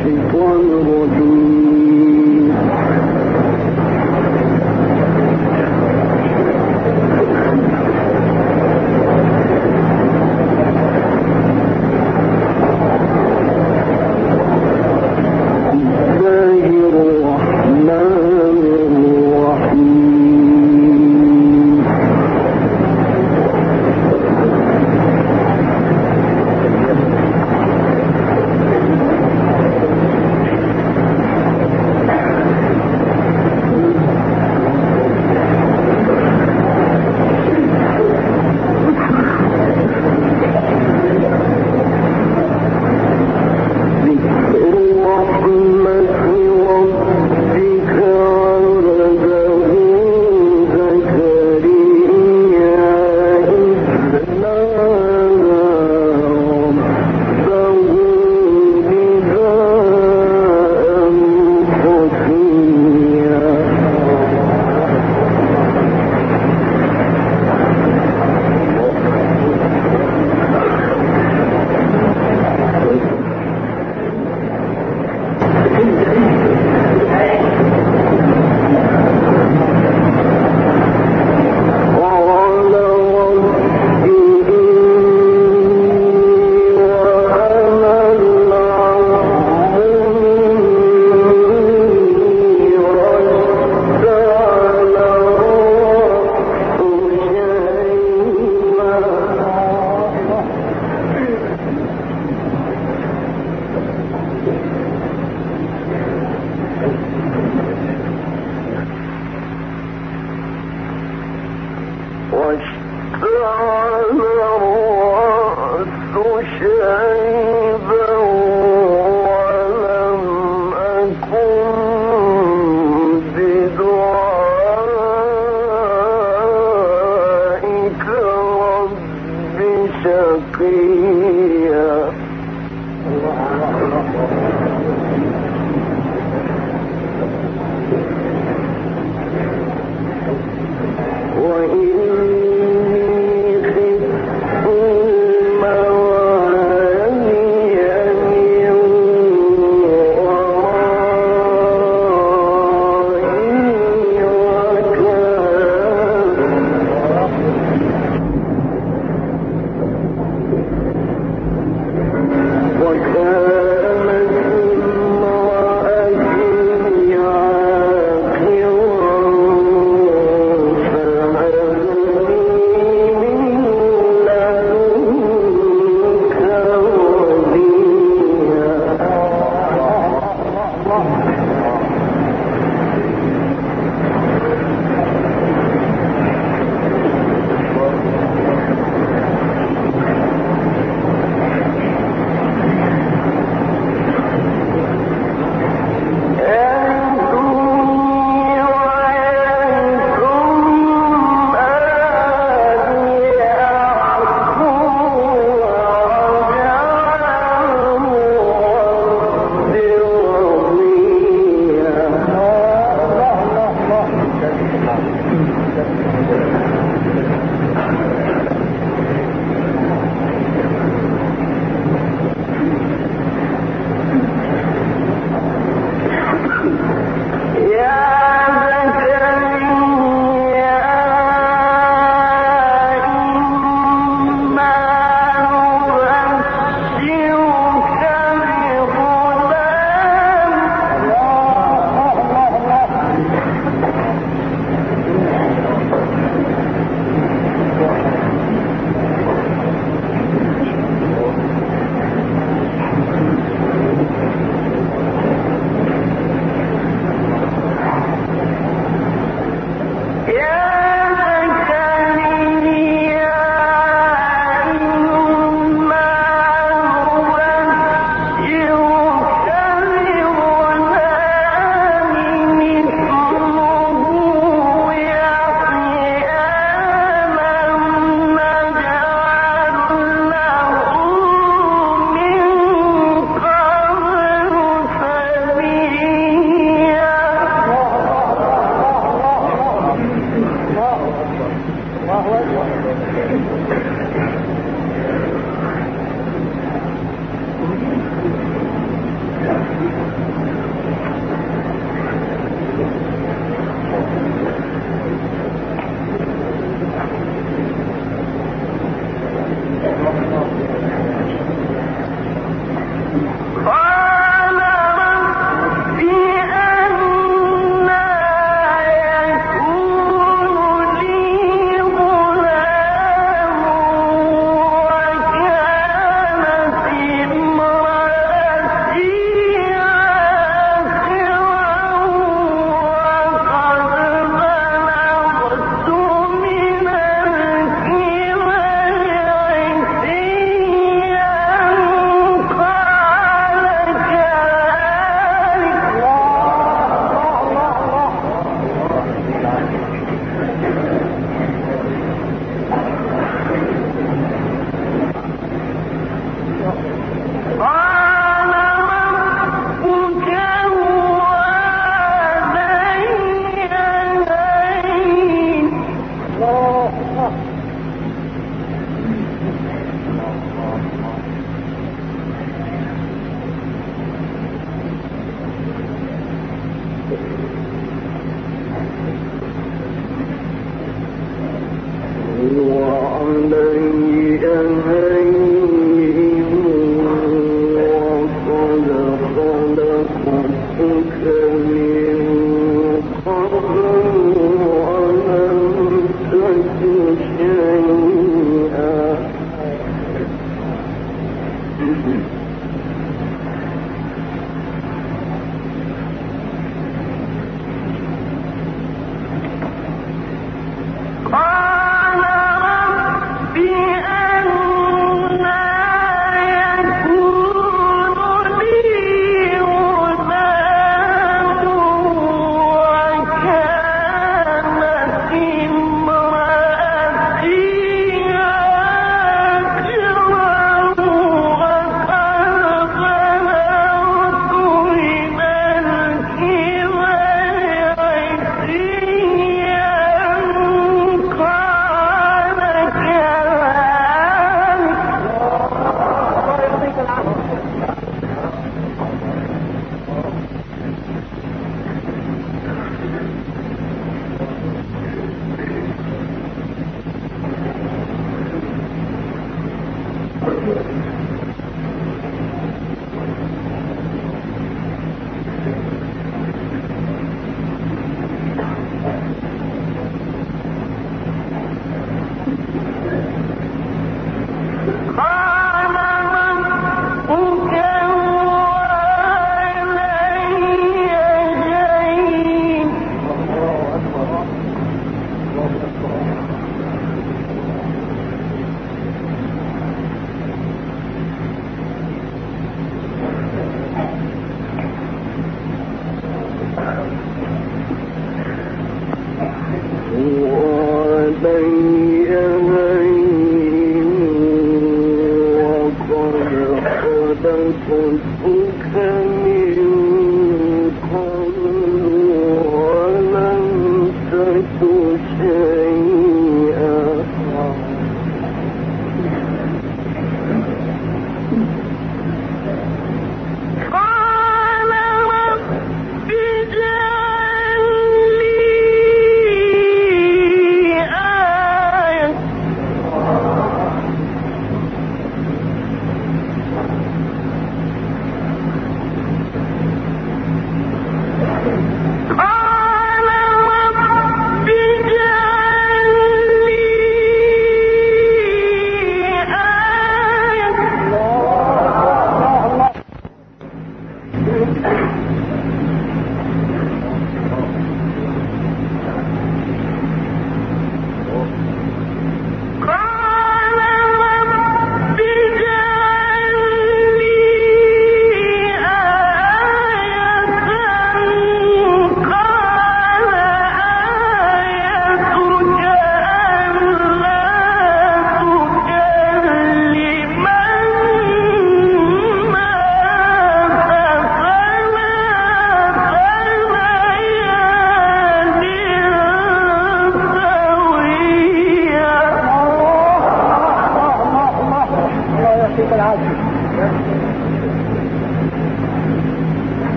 الشيطان الرجيم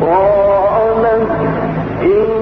قالت إن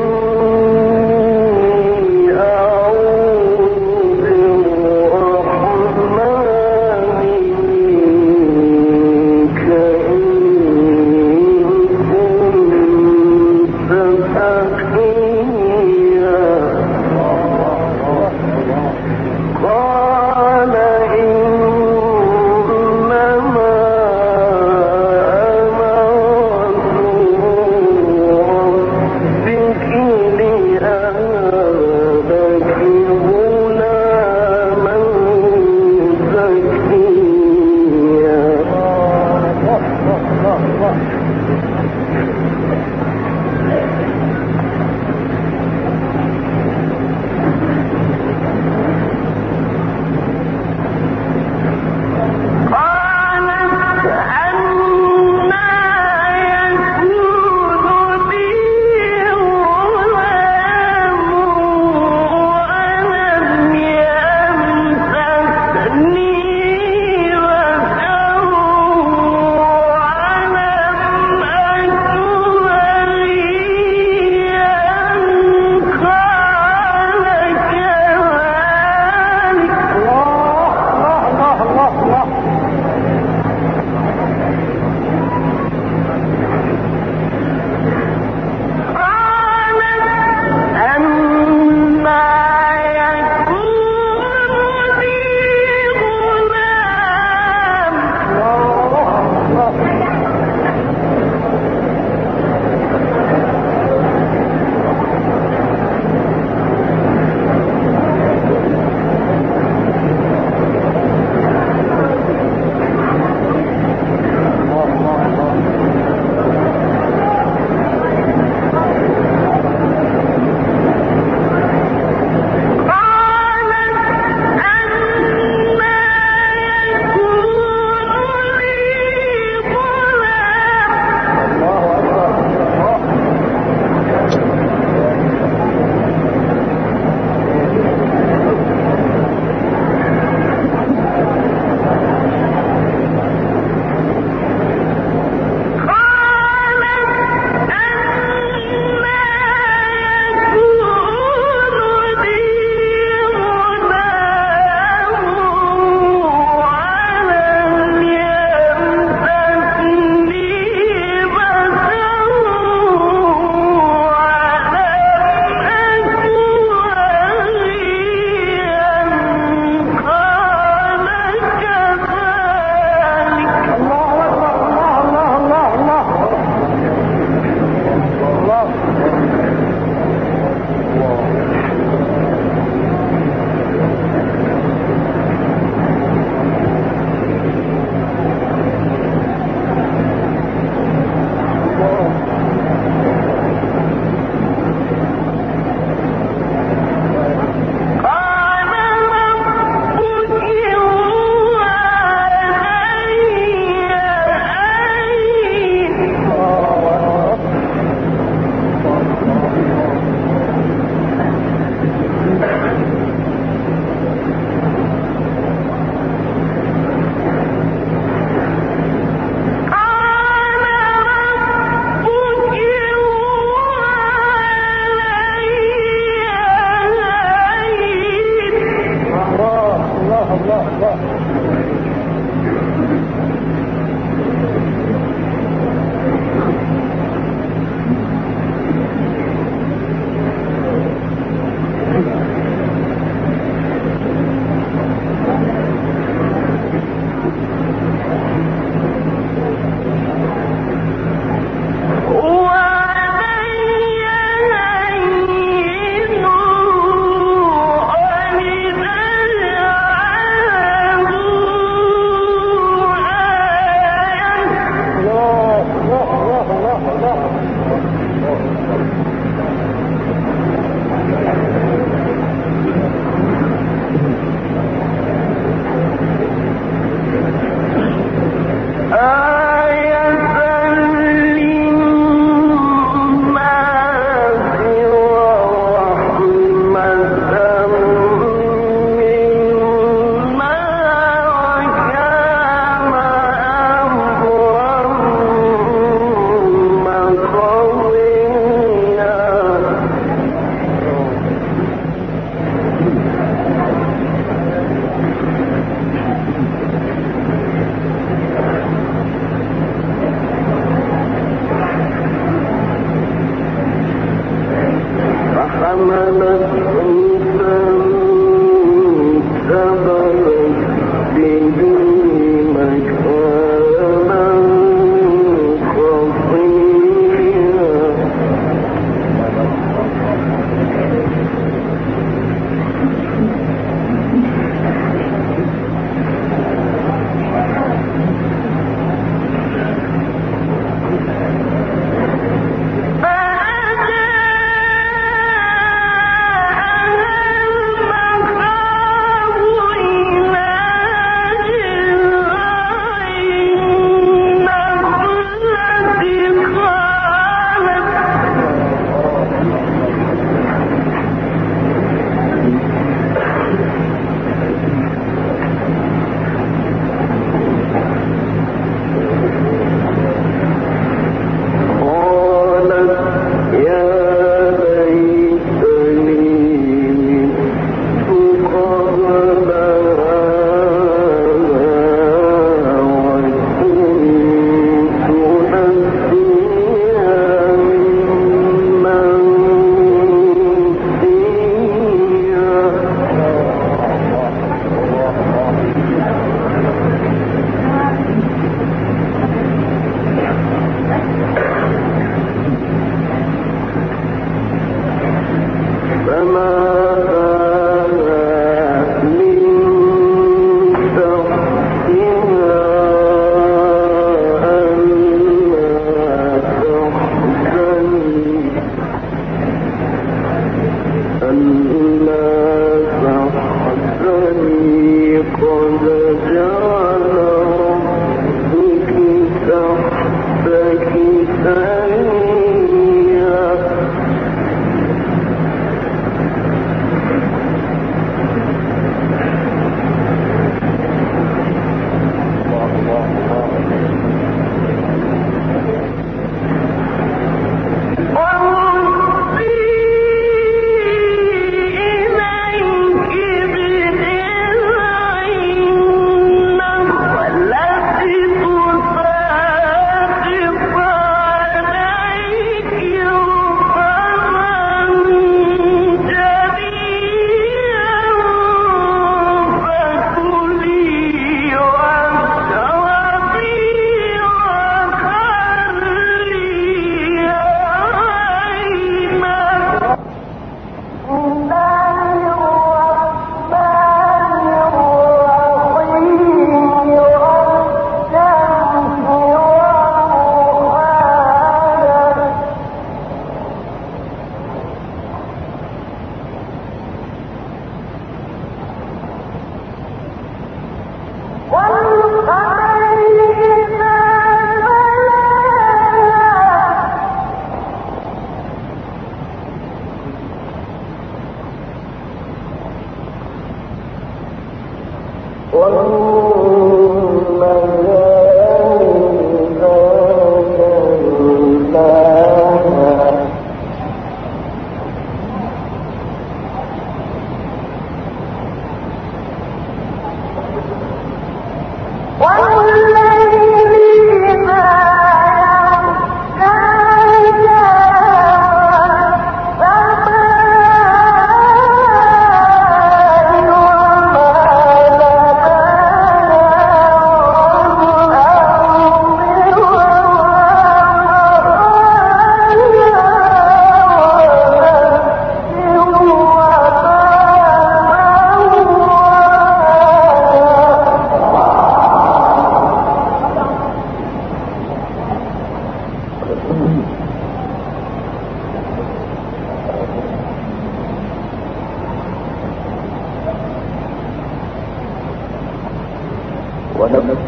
محمد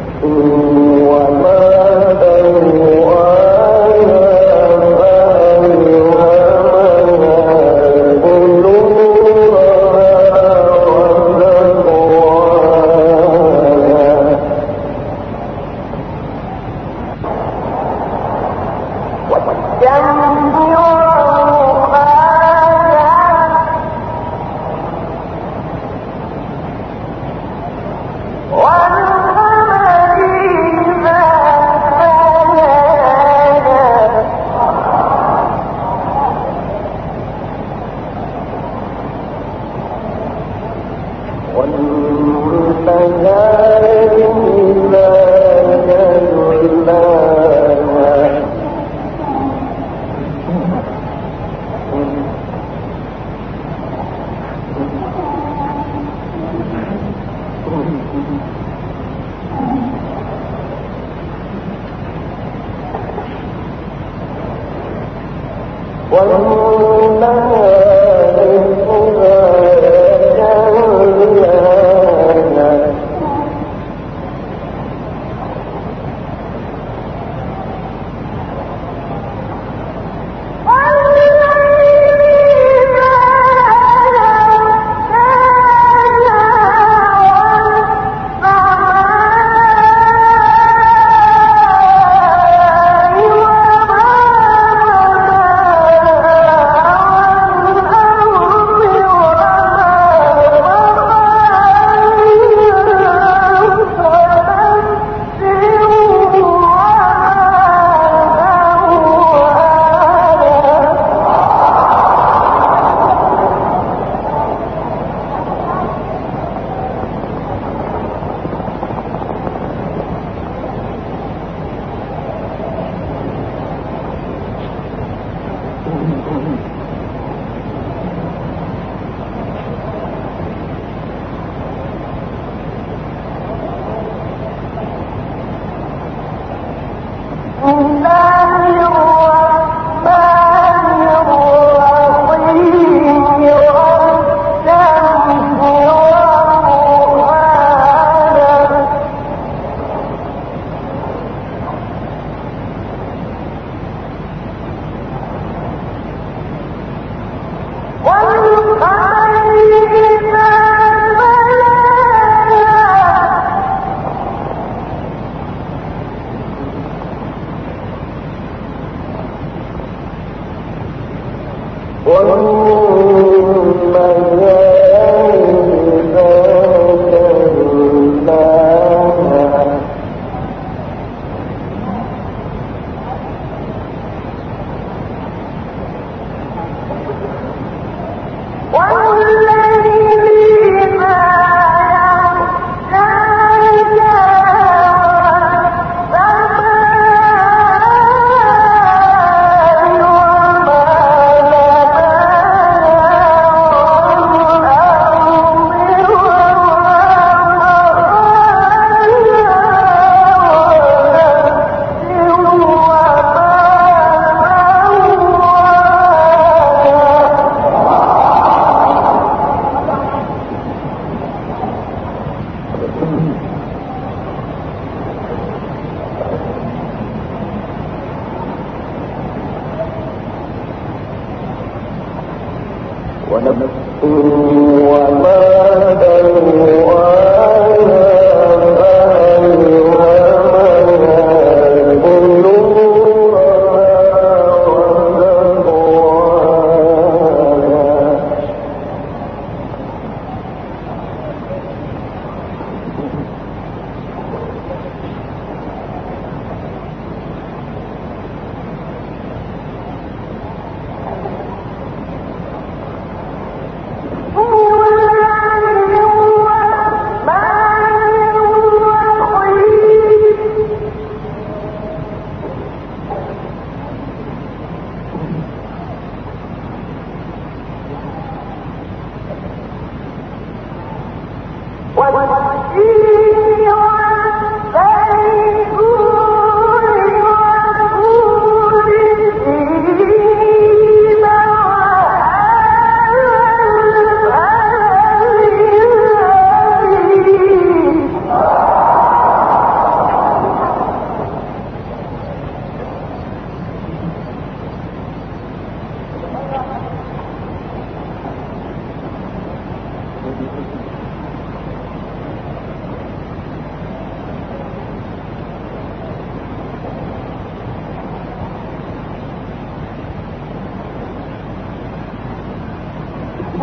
Bye.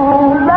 Oh,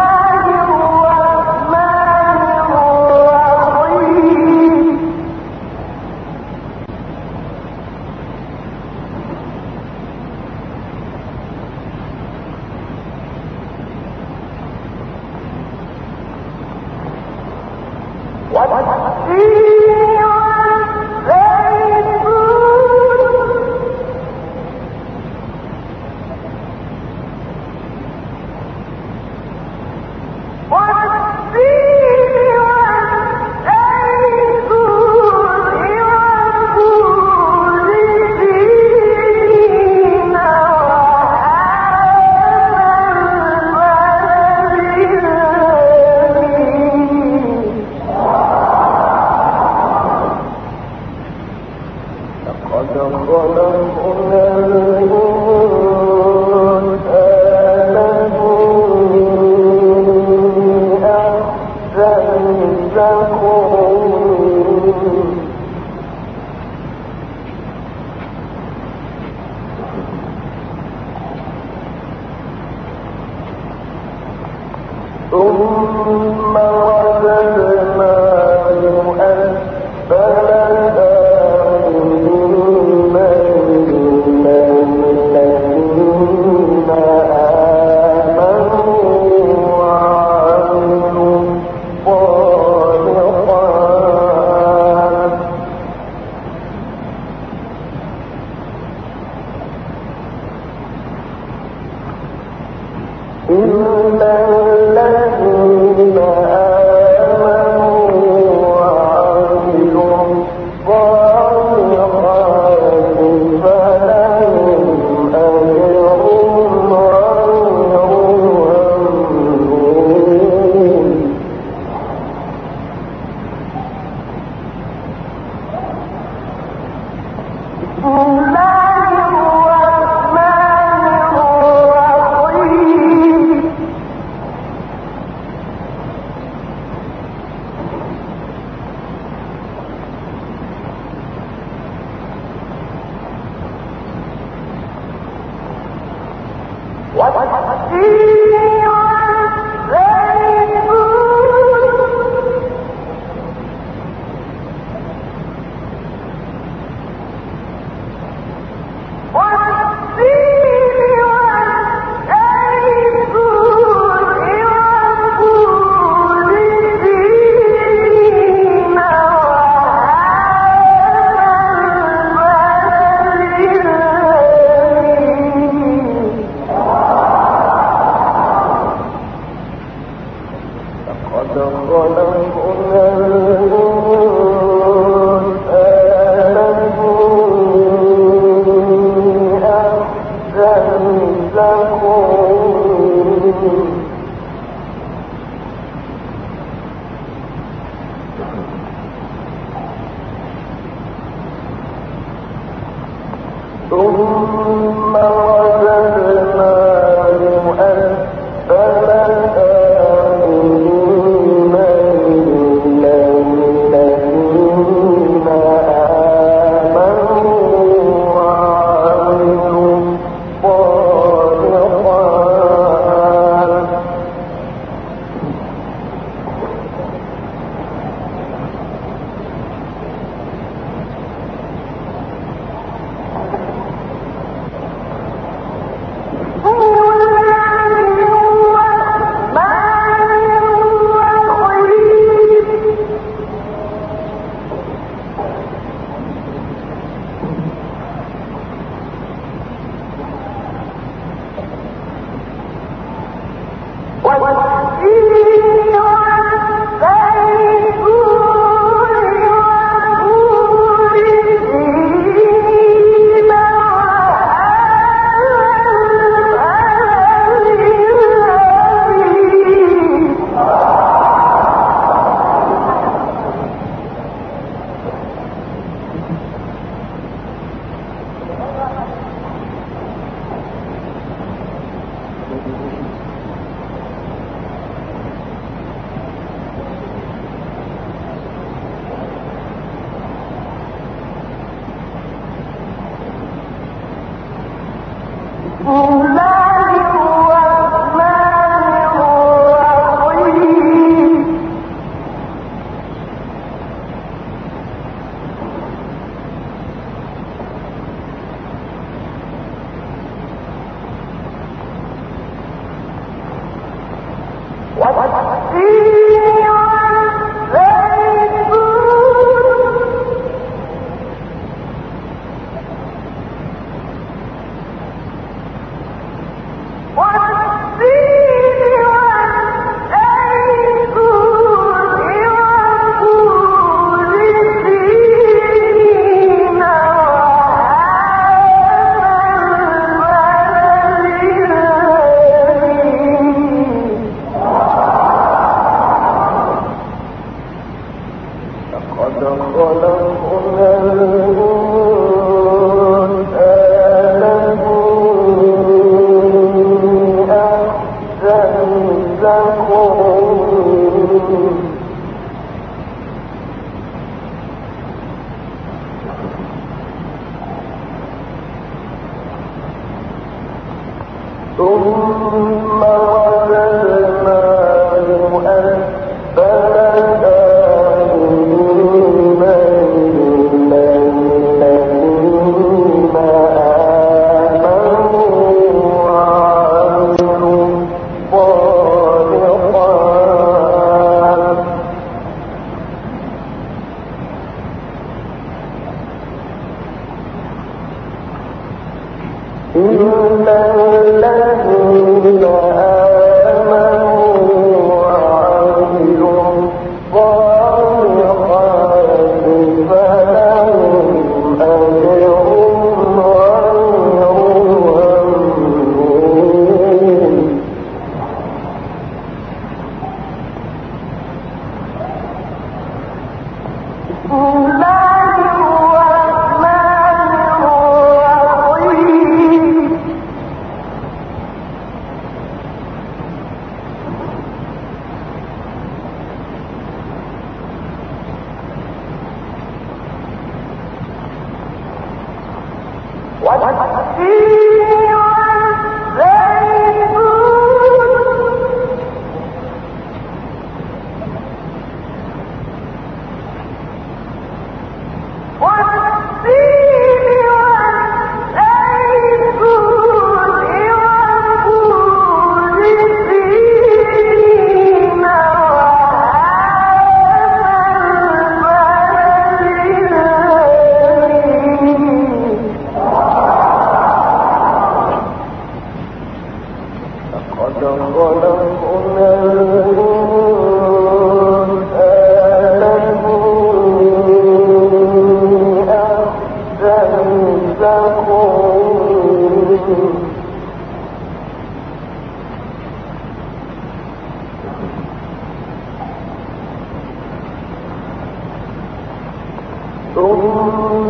ثم